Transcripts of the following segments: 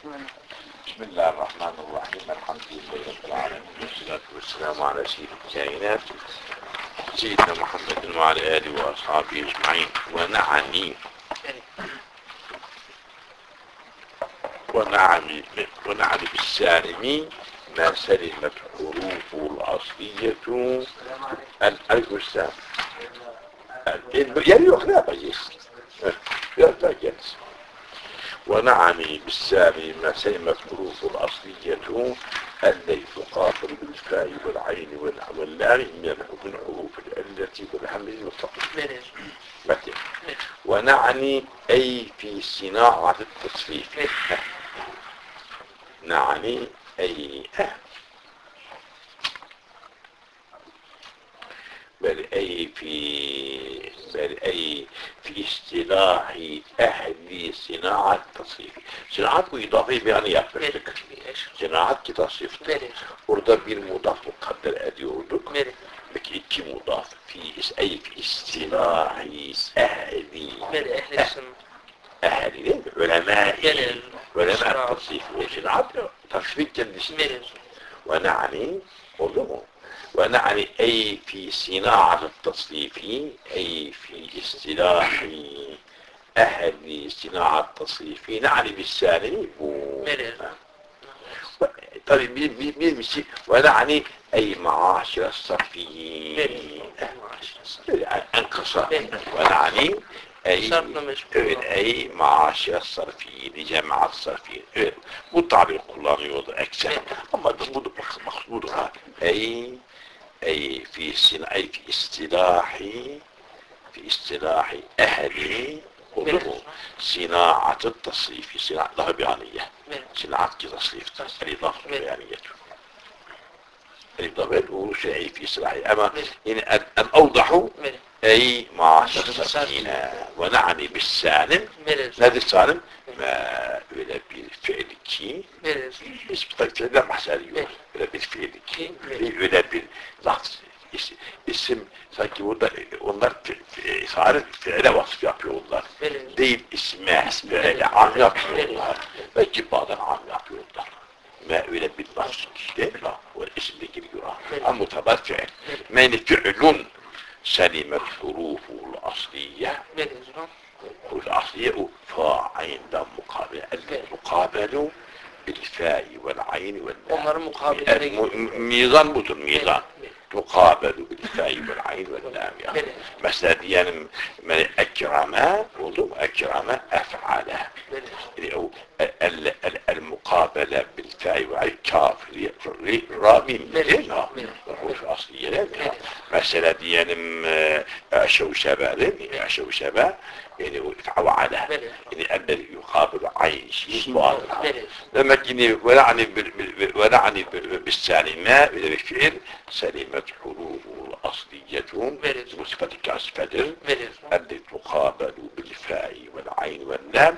بسم الله الرحمن الرحيم الحمد لله رب العالمين والصلاة والسلام على سيد الكائنات سيدنا محمد وعلى آله وأصحابه أجمعين ونعني ونعني ونعني بالسالم ما سلمت حروفه الأصلية الألف السلام يعني يخلق جيس يخلق جيس ونعني بالسامي ما سلمت حروف الأصلية التي تقابل بالفاء والعين واللام من حروف العلة والحمل المطلق مثل ونعني أي في صناعة التصفيف نعني أي. بل أي في بل أي في اصطلاح أهلي صناعة التصريف، صناعة اضافي يعني يعني صناعة تصريف وردة بين مضاف مقدر أدي وردك. لكن كي مضاف في أي في اصطلاح أهلي. أه. أهلي علماء. علماء التصريف وصناعة تصريف كان بسم الله وأنا ونعني أي في صناعة التصنيف أي في اصطلاح أهل صناعة التصنيف. نعني بالسالم. و... طيب مين مين مشي؟ ونعني أي معاشر الصرفيين. أنقصى ونعني أي أي معاشر الصرفيين جامعة الصرفيين. مو تعبير القرآن يوضع أكثر أما مخصوصها أي أي في صناعي في اصطلاحي في اصطلاح أهلي قلوب صناعة التصريف صناعة ظهر بيانية صناعة التصريف أي ظهر بيانية أي ظهر بيانية شيء في اصطلاحي. أما إن أن أوضح أي مع شخص ونعني بالسالم. هذا السالم إلى بالفعل كي Evet. مش بطريقة لا محسالية إلى بالفعل كي إلى باللحظة is- isim sanki burada onlar fi- fi- sarı fiile vasıf yapıyorlar. Evet. Değil isme, fiile am yapıyorlar. Belki bazen am yapıyorlar. ما öyle bir nasıl işte la o isimde giriyor. Ama mutabat fiil. Men fiilun selimet huruful asliye Evet. حروف الأصلية فاء عين دم مقابل المقابل بالفاء والعين Onların mukabilinde الم- ميزان budur ميزان. تقابل بالفاء والعين واللام يعني. مثلا يعني من أكرم mu أكرم أفعل Evet. يعني أو ال- ال- المقابلة بالفاء والعين كاف ري- ري- رامي الحروف الأصلية. لا مثلا e, أشو mi? أشو شبه. Evet. يعني الذي يقابل عين شيء Evet. لما كني ونعني بال- ونعني بال- بالسالمة بالفعل سلمت حروفه الأصلية. بصفة كاسفدر. التي تقابل بالفاء والعين واللام.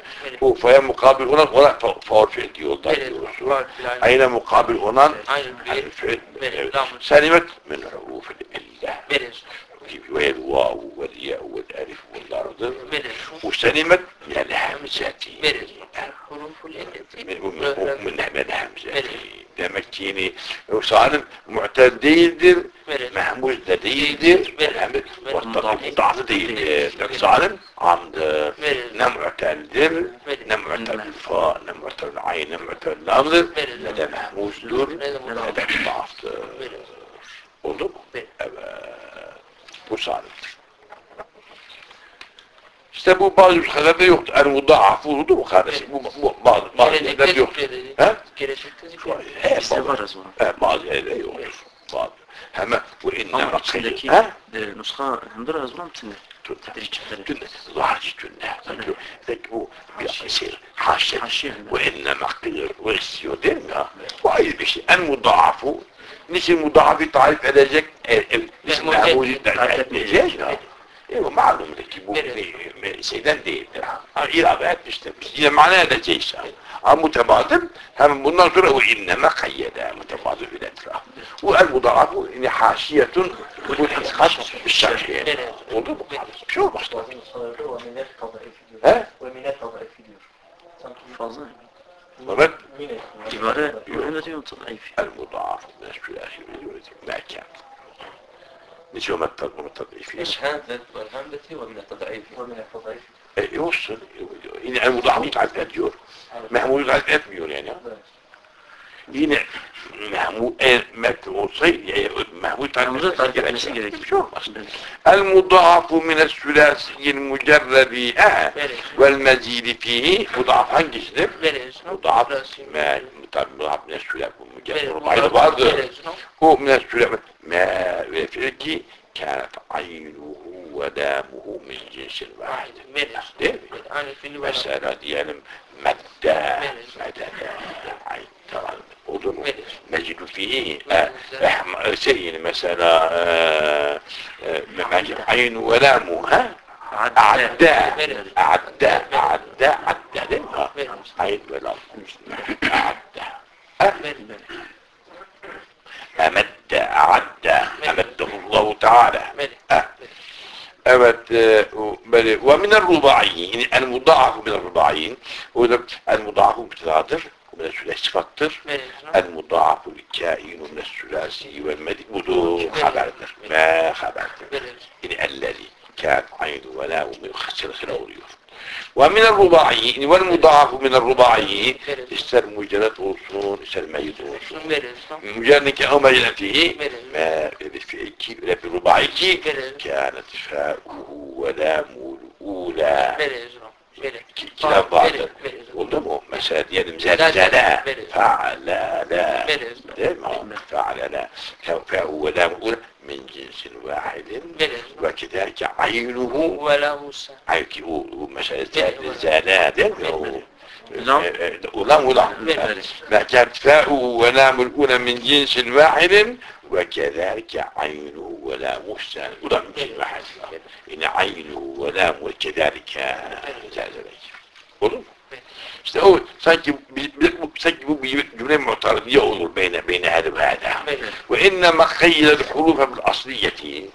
فهي مقابل هنا ولا فور فعل diyorlar Evet. diyorsun. Var filan. أين مقابل هنا. الفعل. سلمت من حروف الإله Evet. وهي الواو والياء والألف والأرض Evet. وسلمت من الهمزة Evet. Huruful elleti. من من من الهمزة Evet. demek ki yine salim mu'tel değildir Evet. mehmuz da değildir Evet. mehmuz Evet. mutlaka mutazı değildir demek salim amdır Evet. ne mu'teldir Evet. ne mu'tel fa ne mu'tel ayn ne mu'tel lamdır Evet. ne de mehmuzdur Ne de ne de mudaftır Evet. oldu mu? Evet. evet bu salimdir İşte bu bazı nüskelerde yoktu. El-Vuda ahfurudur mu kardeşim? Bu, bu bazı, bazı yerlerde yok. He? Gelecekte zikredildi. Bizde var az var. He, bazı yerlerde yok. Bazı. Hemen bu inne rakıyı. He? Nuska hındır az var mı tünde? Tünde. Zahir tünde. Peki bu bir şey. Haşir. Bu inne makıyır. Bu istiyor değil mi? Bu ayrı bir şey. En mudaafu. Niçin mudaafı e, e, tarif edecek? Niçin mudaafu tarif edecek? E, bu malumdur ki bu Evet. bir- bir şeyden değildir. Ha, Ha, ilave etmiştir. Yine mana edecekse. Ama mutebadım hem bundan sonra bu inneme kayyede mutebadım ülettir. ha. Bu el mudaafu yani haşiyetun bu hakikat bir şerhiye. Evet. Oldu mu? Bir şey olmaz. Bazı nuskalarda ve minnet tadaifi diyor. He? Ve minnet tadaifi diyor. Sanki Fazla. ورد عبارة مهمة وتضعيف المضاعف من الثلاثي ما نجوم التضعيف إيش همزة والهمزة ومن التضعيف. ومن التضعيف. يوصل. يعني المضاعف يتعد 100 يورو محمول يتعد 100 مليون يعني. هنا محمول مكوصي يعني محمول محمول يتعد يتعد نسيجة ذيك. شو أصلا المضاعف من الثلاثي المجرد آه والمزيد فيه مضاعف هنجسد مضاعف ما مضاعف من الثلاثي المجرد رباعي بعض هو من الثلاثي ما يفرق كانت عينه ودامه من جنس واحد مثلا يعني مدى مدى عين طبعا أظن نجد فيه آه، أحم- شيء مثلا آه، آه، ما- عين ولامه ها أعداء أعداء أعداء أعداء آه، عين ولام أعداء آه، أمد أعد أمده الله تعالى آه. أمد آه، ومن الرباعيين المضاعف من الرباعيين هو ده المضاعف متضادر ومن الثلاثي فطر المضاعف الكائن من الثلاثي والمدي بدو خبرتر ما خبرتر يعني الذي كان عين ولا من خسر خلوريون ومن الرباعيين والمضاعف من الرباعيين استر مجرد وصول استر ميت وصول مجرد كأو مجرد فيه ما في لا في رباعيك كانت فاؤه ولامه الأولى كلا بعض وضمه مساد يعني مزاد لا فعل لا دائما فعل لا فاؤه ولامه الأولى من جنس واحد وكذلك عينه وله السلام عينك مسألة الزانات نعم. ولام ولام ما كانت فاؤه ولام الأولى من جنس واحد وكذلك عينه ولام الثاني ولام من جنس واحد إن عينه ولام وكذلك كذلك قولوا استوى سنجب سنجب جملة معترضية أنظر بين بين هذا وهذا وإنما خيل الحروف بالأصلية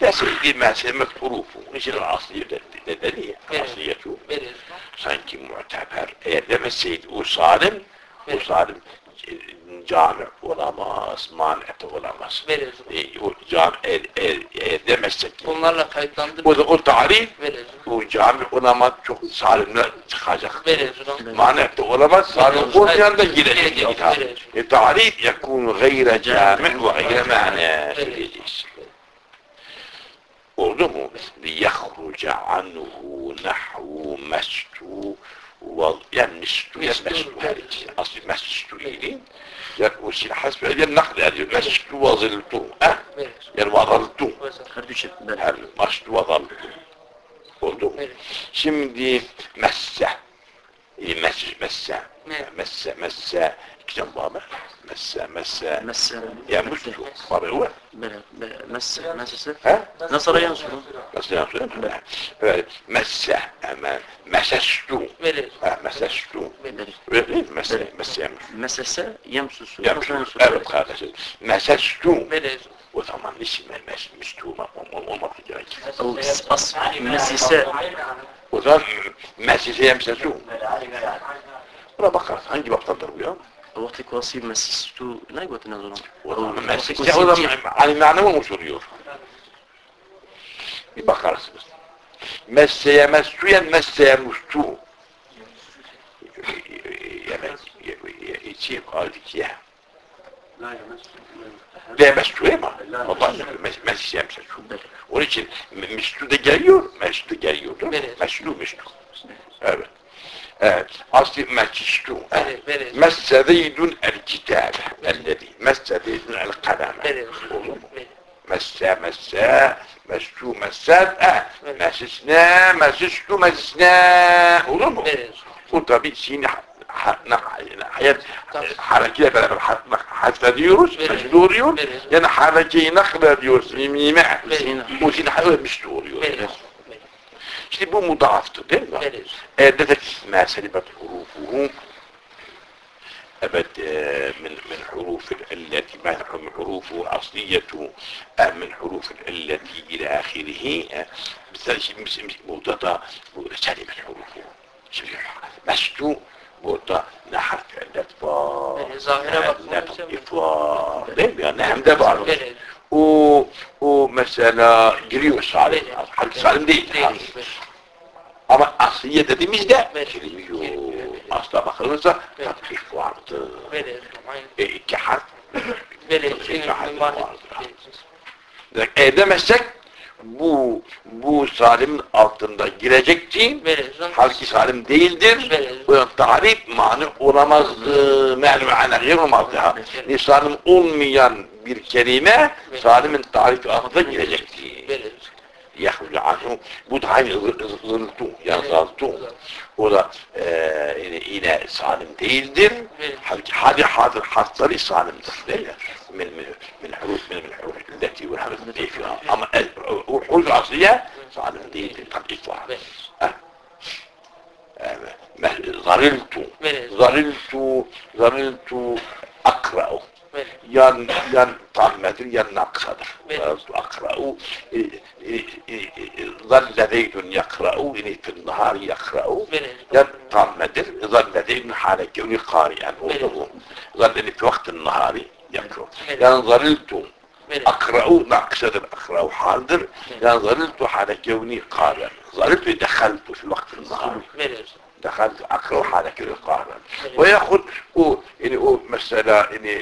لا سيدي ما سمت حروفه مش الأصلية دليل الأصلية sanki muteber. Eğer demeseydi o salim, o salim cami olamaz, manet olamaz. E, o cami eğer, eğer, eğer demezsek Bunlarla kayıtlandı. o da o tarih Veririz. O cami olamaz çok salimler çıkacak. De olamaz, salim olmayan da girecek. E, tarih yakunu gayre cami ve gayre ma'na söyleyeceğiz. Oldu mu? لِيَخْرُجَ عَنْهُ نَحْوُ مَسْتُ وال... يعني مستو يعني مستو. مستو هذه أصل مستو إلي يعني وسيل حسب يعني النقل يعني مستو وظلتو أه. يعني ben هل مستو وظلتو oldu? Veririz. Şimdi messe messe messe Evet. messe messe kitap var mı? Messe messe messe ya mustu var mı? böyle böyle messe messe Ha? nasıl yansıyor? Nasıl yapıyorsun? Evet. Messe ama mesestu Veririz. ha mesestu Böyle Öyle değil mi? Messe messe yemiş. mesese yemsusu Yemiş. nasıl yansıyor? Evet kardeşim. Mesestu Veririz. o zaman isim mes mestu olmak gerek. أو اص مسسه O zaman mesise yemsestu. Buna bakarız. Hangi baktadır bu ya? وقت كواسي مسستو لا يقول تنازلون O zaman mesise o zaman hani manama mı soruyor? Bir bakarsınız. Messeye messuyen messeye mustu. Yemek, içi kaldık ya. La messu ama. Allah messeye messu. Onun için messu da geliyor, messu da geliyor. değil mi? Evet. Ellezi. Messe zeydun el kalame. Veririz. Olur mu? Veririz. مسا مسا مسو مسات آه مسسنا مسستو مسسنا olur mu? Veririz. Bu tabi sini hayat harekeyle beraber hatfediyoruz, Evet. mecburiyor. Evet. Yani harekeyi naklediyoruz İşte bu mudaftır değil mi? Veririz. Eğer dedik ma selibat hurufuhu أبد آه، من من حروف ما من حروفه أصلية آه، من حروف العلة إلى آخره آه، مبتدا سلمت حروفه مستو burada ne harf illet var, Evet, zahire ne- o o mesela giriyor salim. Halbuki salim değil. değil. Ama asliye dediğimizde giriyor. Asla bakılırsa tatkif vardır. E, iki harf. iki harf vardır. E demezsek bu bu salim altında girecekti. Halki salim değildir. Tahrip mani olamazdı. E, Mehlu ana girmezdi. Salim olmayan bir kelime salimin tarifi altında girecekti. Aynı zırıltu. Yani Evet. zırıltu. O da e, yine, salim değildir. Hadi hadır harfleri salimdir. Mi? Min, min, min huruf, min, min huruf illeti ve harf fiha. Ama huruf asliye salim değildir. Tabii var. Evet. Zariltu. Zariltu. Zariltu akra'u. Yan yan tammedir yan naksadır. Akra'u. e, e, e, e, Zalle zeydun yakra'u. Yani fil nahari yakra'u. Yan tammedir. Zalle zeydun hale kevni kariyen. Oldu mu? Zalle fi vaktin nahari yakra'u. Yani zariltu Evet. أقرأ نقصد الأقرأ حاضر يعني ظللت على كوني قارئا ظللت دخلت في وقت النهار. دخلت على كوني قارئا ويأخذ هو يعني مسألة يعني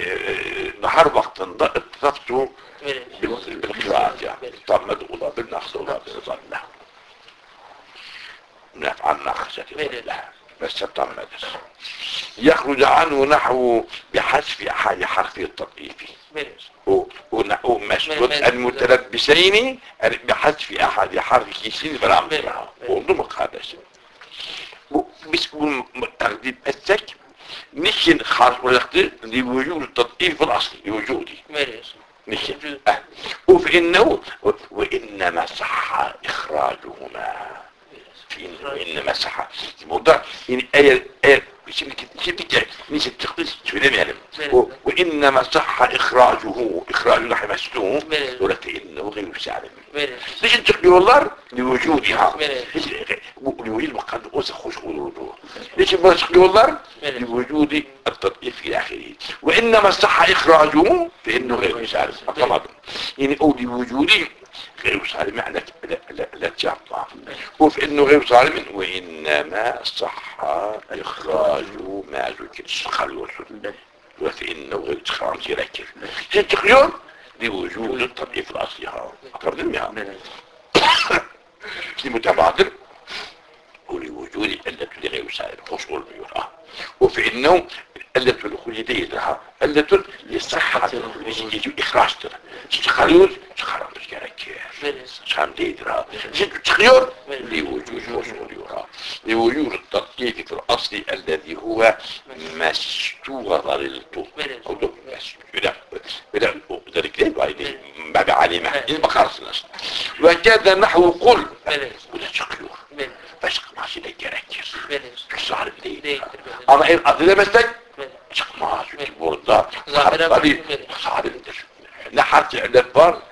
نهار وقت اتصفت Evet. بال- بالقراءة يعني طمد ولا بالنقص ولا بالظلة نفعل نقصة لا بس طمد يخرج عنه نحو بحذف أحد حرف التضعيف Evet. و- ون- ومسجد من- المتلبسين بحذف احد حرف كيسين من- oldu mu kardeşim? bu biz bunu takdim etsek niçin harf bıraktı? Livucul tatbifil asli vücudi. Veriyorsun. Niçin? Ve innehu ve inneme sahha ihracuhuma. فين وين مسحة. الموضوع يعني إيه إيه مش بتجي مش بتخلص تشوي لم وانما صح إخراجه. إخراج لحم مسلوق قلت إنه غير شعر ليش أنت تقول والله؟ لوجودها. ويقول وقد أوس خش ورودو ليش ما تقول والله؟ لوجود التطبيق في آخره. وانما صح إخراجه فإنه غير شعر طبعا يعني أو لوجوده غير سالم معنى لا, لا, لا تعطى وفي إنه غير ظالم وإنما صح إخراج ما ذكر والسنة وفي إنه غير يركز ست خيار لوجود التطبيق الأصلي. ها اقرب منها لمتبادل ولوجود التي لغير سائر خصوص البيوت. وفي إنه التي الخليدية لها التي لصحة يجب إخراج ترى. Evet. Sen değildir ha. Şimdi çıkıyor. Evet. لوجود oluyor ha. لوجود التطبيق في الأصل الذي هو مستوغر Evet. أو دم مستوغر بلا ذلك ليه بعيد ما بعلمه. إذا بقرصناش وكذا نحو قل. وده çıkıyor. Evet. Başka ile gerekir. Evet. Salim değil. Değildir. ha. Evet. Ama eğer adı demezsek Evet. çıkmaz. بالضبط. صحابي صحابي نحرت على البر.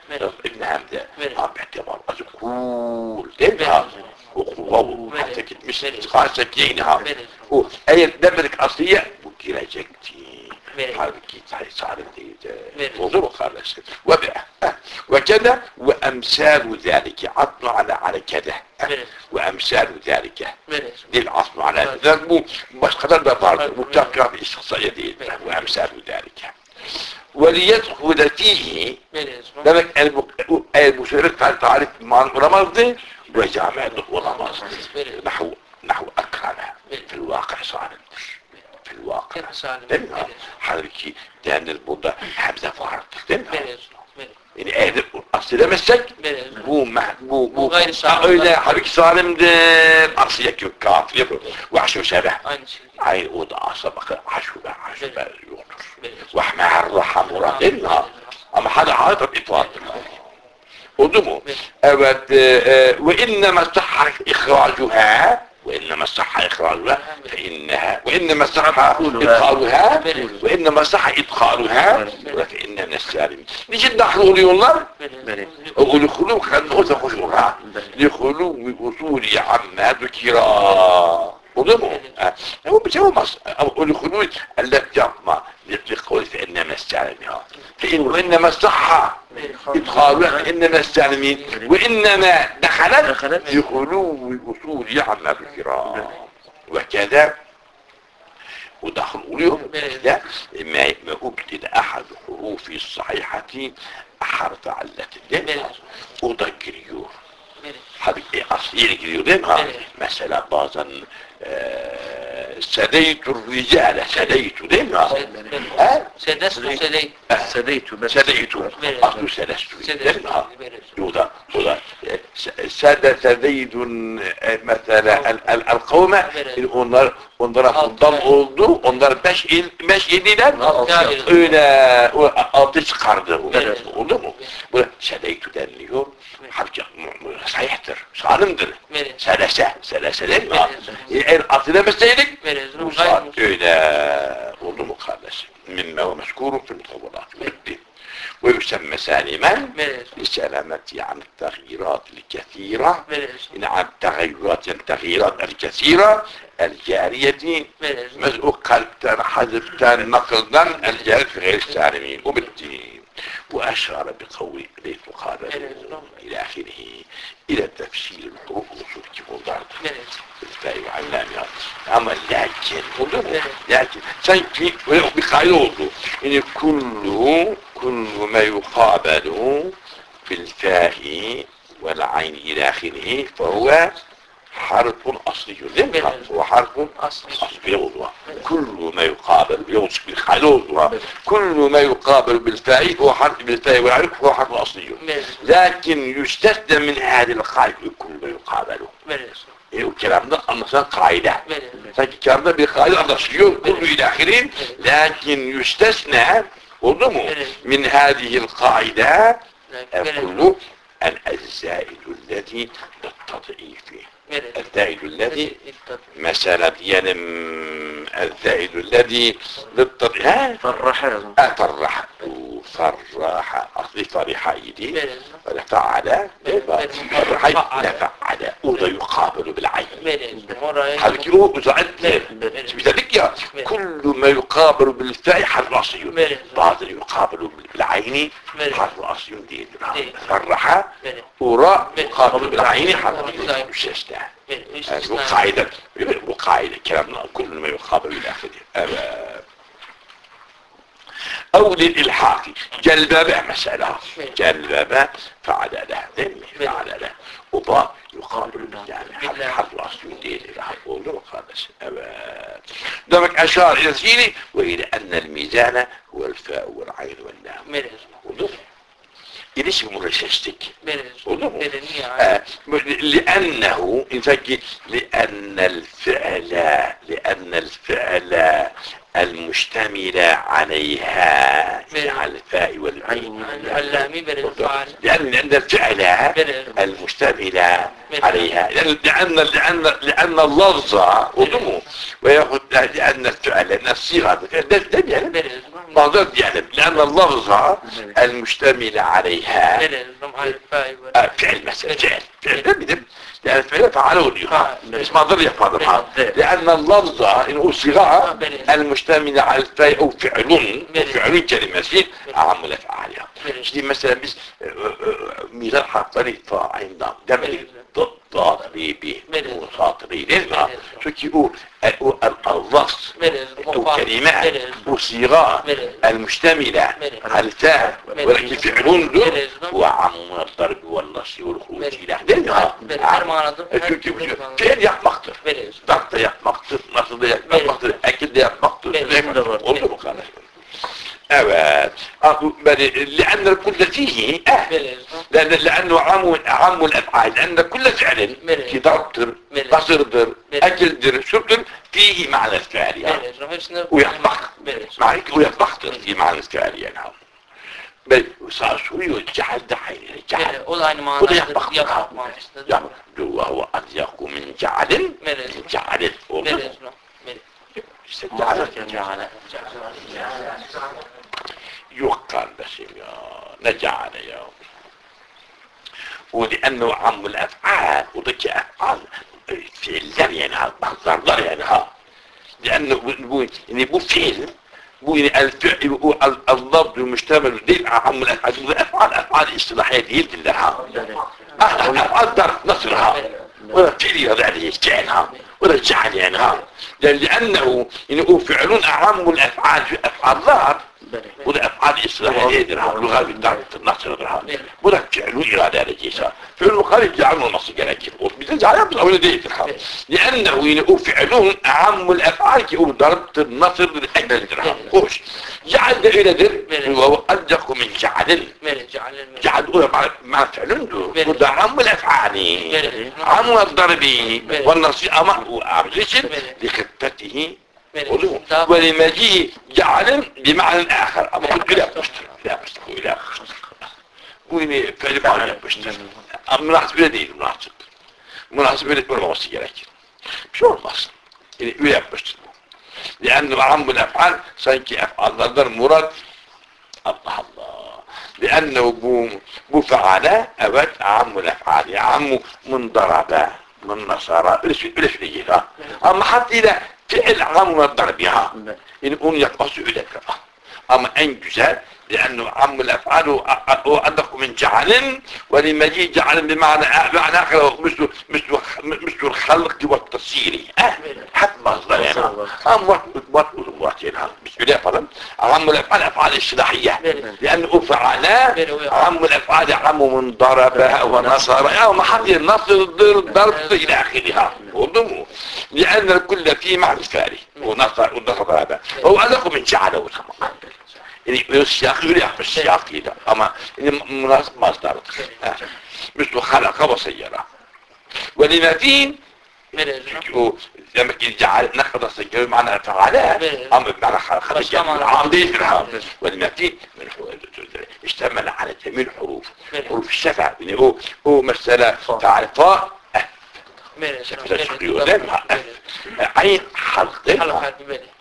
ابن حمزه آه باعتبار اذكور تنها وقوة حتى كتمشي تقار سكين ها. أي دبرك أصلية؟ وكيرا جاكتي. حالك كي تحي صعب انت وضرب خالصك وبعه وكذا وأمثال ذلك. عطوا على على كذا وأمثال ذلك. للعطوا على الذنب مش قدر بفرض متكرر بشخص جديد وأمثال ذلك. وليدخل فيه لذلك المشارك فعل تعرف مع الرمض وجامع الرمض نحو نحو أكرم. في الواقع صار في الواقع. صار حركي. دان البوضة حمزة فارق. تمام Yani demezsek Evet. bu bu bu gayri öyle halbuki salimdir. Asıl yok kafir yok. Vahşu şebeh. Aynı şey. Hayır o da asla bakın haşube haşube yoktur. Evet. Vahme raham değil mi? Ama hadi hadi itlaktır. Oldu mu? Evet. E, e, ve innema sahha ihracuha وان صح اخراجها فانها وان مسحها ادخالها وان مسحها ادخالها فان من السالم نجي ندخلوا لي والله أقول خلوك خلوك خلوك لخلو اصولي عما ذكرى bir şey olmaz. Ama o lükunun ellep yapma. لقول فإن وإنما صح إدخالها فإنما استعلمين وإنما دخلت دخلت لخلو الأصول يعمل الكرام وكذا ودخل وليهم لا ما ما أبدل أحد حروف الصحيحة حرف علة o da giriyor. Evet. Tabii asliye giriyor değil mi? Ha? Evet. Mesela bazen eee sedeytur ricale sedeytu değil mi? Ha? Ha? Sedestu sedey. سديت بس Sedeytu. Evet. Aslı sedestu değil Sedestu. mi? Ha? Evet. O da, o da e, se- sede sedeydun e, mesela el, el, el kavme onlar onlara bundan oldu. Onlar beş il, beş yediler. Öyle o, altı çıkardı. Evet. Oldu mu? Bu sedeytu deniliyor. Halbuki sahihtir. Salimdir. Selese. Selese değil mi? Eğer atı demeseydik Evet. bu saat öyle oldu mu kardeşim? Mimme ve meskûrun fil mutavvalat. Bitti. Salimen Evet. لسلامة عن التغييرات الكثيرة Evet. عن التغيرات التغييرات الكثيرة الجارية قلبتان حذفتان نقلتان الجارية في غير السالمين وبالدين وأشار بقول ليس مقابل إلى آخره إلى تفسير الحروف ضعت Evet. بالفاء وعلامها أما لكن لكن sanki böyle bir kaydı oldu. Yani kullu yuqabalu bil fa'i vel ayn ila ahirih فهو حرف أصلي mi? هو حرف. أصلي. كل ما يقابل يوصف بالخيل oldu. كل ما يقابل بالفاء هو حرف بالفاء والعين هو حرف أصلي. لكن يستثنى من هذه القاعدة كل ما يقابله Evet. E, o kelamda anlaşılan kaide. Evet. Sanki kelamda bir kaide وضم من هذه القاعدة كل الأجزاء التي تتطعي فيها. الزائد الذي مثلا يعني الزائد الذي للطب ها فرح. اطرح فرح. اصلي فرح إيدي. فرح فعل فرح فعل وذا يقابل بالعين. حركي أو تعد كل ما يقابل بالفعل حراسي. بعض يقابل بالعين. حرف الاصيل دي فرحة وراء مقابل بالعين حرف الاصيل وقاعدة. وقاعدة. كلامنا كل ما يقابل من اخر آه، آه. أو للالحاق جلبابه مسألة جلبابه فعل له. فعل له. وضاق يقابل بالجامع بالله. حرف أصل دين الحق ولو خالص دمك أشار إلى سيني وإلى أن الميزان هو الفاء والعين واللام. وضوء إليش مرششتك? آه، لأنه لأن الفعل لأن الفعل المشتمل عليها. على الفاء والعين. لأن لأن الفعل بل- المشتمل بل- عليها. لأن لأن لأن, لأن اللفظ وضمه. ويأخذ لأن الفعل لأن الصيغة. ده يعني لأن اللفظ المشتمل عليها. آه، فعل مثلا فعل. بدم لأن الفعل فعله يقع مش ما ضل يفعل الحال لأن اللفظ إنه صيغة المشتمل على الفاء أو فعل فعل كلمة عام الأفعالها دي مثلا بس مثال حاطني فاعل ضم دمري ضاد بي بي وخاطري لازم شو اللفظ أو كلمات وصيغات المشتملة على الفاء ولكن فعلون دول وعم الضرب والنصر والخروج إلى. Çünkü fiil yapmaktır. Dak da yapmaktır, nasıl da yapmaktır, ekil de yapmaktır. Oldu mu kardeşim? Evet. لأن الكل فيه أه Benim. لأن لأنه عام عام الأفعال لأن كل فعل في ضربتر قصردر أكلدر شربر فيه معنى الفعل يعني. Benim. معنى ويطبقتر في معنى الفعل يعني بل. O da aynı وده manada. يطبق Yapmak manasında. يعني وهو أضيق من جعل. من جعل Benim. Benim. İşte جعل جعل yok kardeşim ya. Ne ceale ya. ولأنه عم الأفعال وذكي أفعال. مصدر يعني ها لأنه بو يعني فعل بو يعني الفعل بو ال- اللفظ المشتمل. دي عم الأفعال الافعال أفعال اصطلاحية دي لها افعال ظرف نصرها ولا فعل هذا عليه فعلها ولا جعل يعني ها لأن- لأنه يعني فعل أعم الأفعال في أفعال ظرف أفعال اصلاحيه يدرها لغه بالدعوه النصر يدرها ولا فعل إرادة على جيسا. فعل الخارج جعله النص قال لك بتجعل يبقى ولا دي يدرها لأنه ينقو فعلهم اعم الأفعال كي ضربت النصر لأجل الدرهم خوش. جعل ده إلى در وهو ادق من جعل. ملك جعل الملك جعل أولى مع مع فعل وده عم الأفعال. عم الضرب. والنصر أمر. وعرجش لخطته. ملك ولمجيء جعل بمعنى آخر. أما قلت لا مشترك إلى مشترك وإني فعل معنى مشترك؟ مناسب إلى دين مناسب مناسب إلى كل وصية لكن. شو المصر إلى إلى مشترك. لأنه عم الأفعال سنكي أفعال ضد مراد الله الله. لأنه بو بفعل أبد عم الأفعال عم من ضرب من نصارى ليش ليش نجيها أما حتى إذا فعل عم من ضربها بلى إن أن يقص إليك أما أن جزال لأنه عم الأفعال هو أدق من جعل ولمجيء جعل بمعنى معنى آخر مثل مثل مثل الخلق والتصير. أه حتى مصدر أم وقت وقت وقت يعني بسم الله فضل. عم الأفعال أفعال الصلاحية لأنه فعل عم الأفعال عم من ضرب ونصر. أو محل النصر ضرب إلى آخرها. وضمه لأن الكل فيه معنى الفاري ونصر ونصر هذا هو أدق من جعل والخمر يعني السياق يريح في السياق كده أما يعني مناسب مصدر آه. مثل خلق وسيرة. ولما فيه ملك و- لما كي جعل نقض السيارة معنى فعلها أما بمعنى خلق ولما فيه من اشتمل على جميع الحروف. حروف الشفع. يعني هو هو مسألة فعل فاء لما عين ملك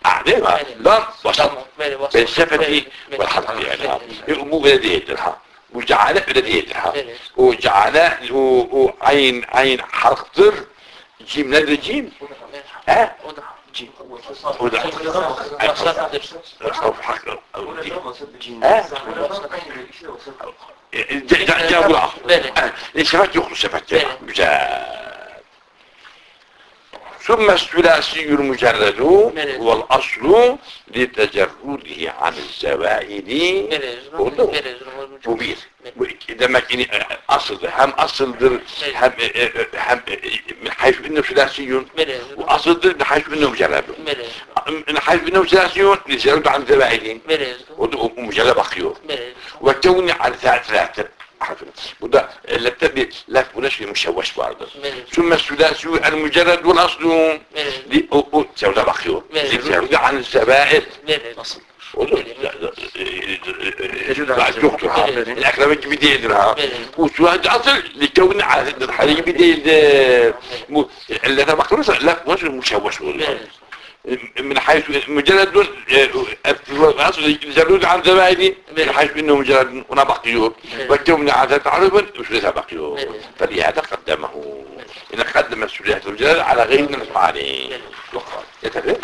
أعلمها وسط. بين الشفة والحلق يعني مو بلديه الها وجعل بلديه الها وجعل وعين عين حرق طر جيم نادر جيم. ها؟ جيم. وده أو حق أو دي. ها؟ جا- جا- جابوا العصر آه، الشفات يخلص شفات جاب ثم الثلاثي المجرد هو الأصل لتجرده عن الزوائد مبين إذا ما كان أصل هم أصل در هم هم من حيث إنه ثلاثي وأصل در من حيث إنه مجرد من ثلاثة وده لا تبي لا تبناش مشوش برضه. ثم الثلاثي المجرد والأصل. دي أو أو تساوي ده؟ بخيور لتجرد عن الزوائد الأكلام بدي يدرها وسواء أصل لكون على الحريق بدي اللي أنا مخلص لا مش مشوش. من حيث مجرد أصل جلود عن زبائني من حيث إنه مجرد ونبقيور وكون على تعرض مش لها بقيور فلهذا قدمه. إن قدم السلية المجرد على غير من الفعالين يتفهم